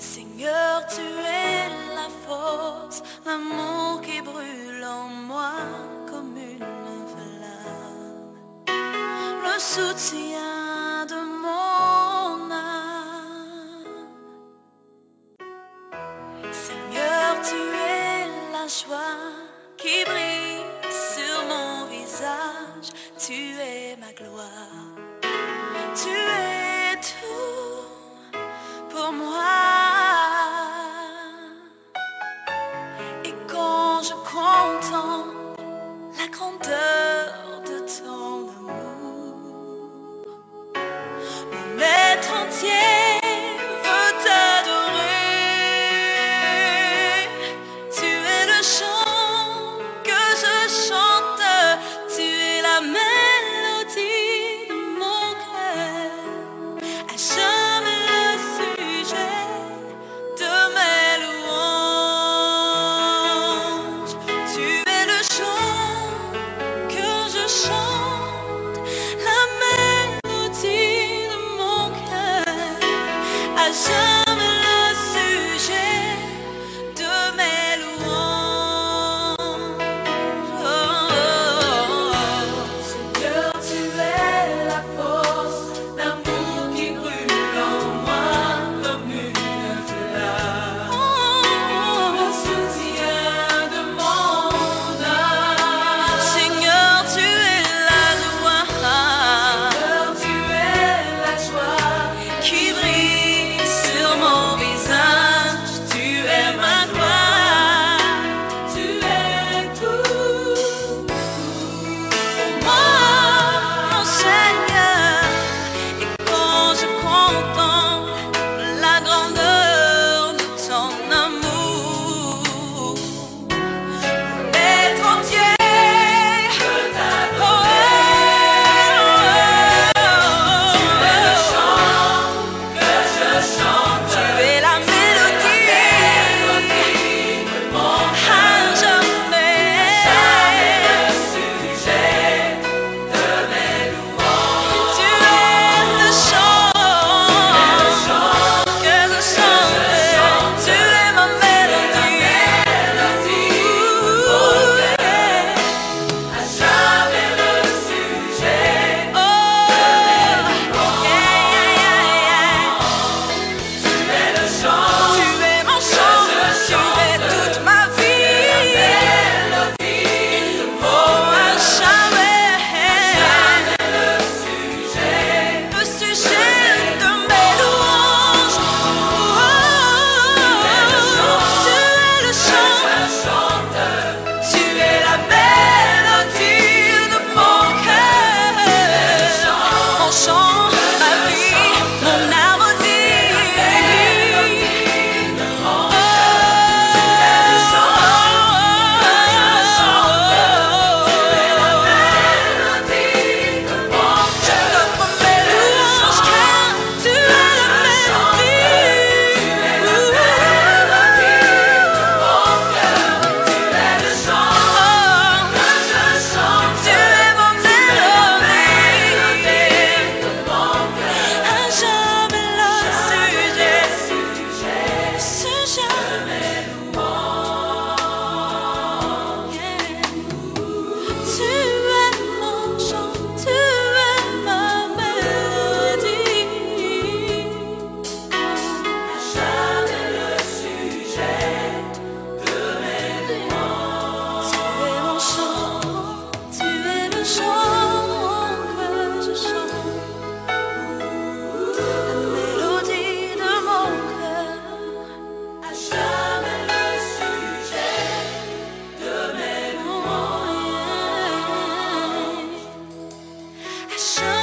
tu es la force, l'amour qui brûle en moi comme une flamme, le soutien de mon âme. Seigneur, tu es la joie qui brille sur mon visage, tu es ma gloire. passion. should.